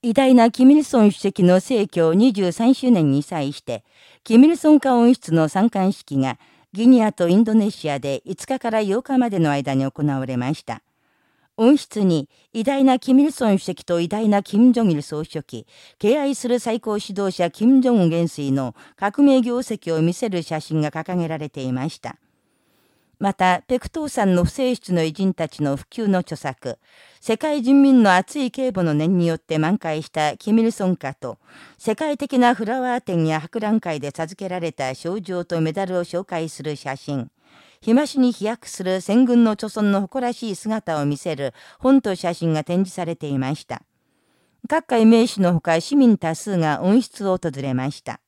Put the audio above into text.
偉大なキミルソン主席の逝去23周年に際して、キミルソン化温室の参観式がギニアとインドネシアで5日から8日までの間に行われました。温室に偉大なキミルソン主席と偉大なキム・ジョギル総書記、敬愛する最高指導者キム・ジョン元帥の革命業績を見せる写真が掲げられていました。また、ペクトーさんの不正室の偉人たちの普及の著作、世界人民の熱い警護の念によって満開したキミルソン家と、世界的なフラワー展や博覧会で授けられた賞状とメダルを紹介する写真、日増しに飛躍する戦軍の著村の誇らしい姿を見せる本と写真が展示されていました。各界名士のほか市民多数が温室を訪れました。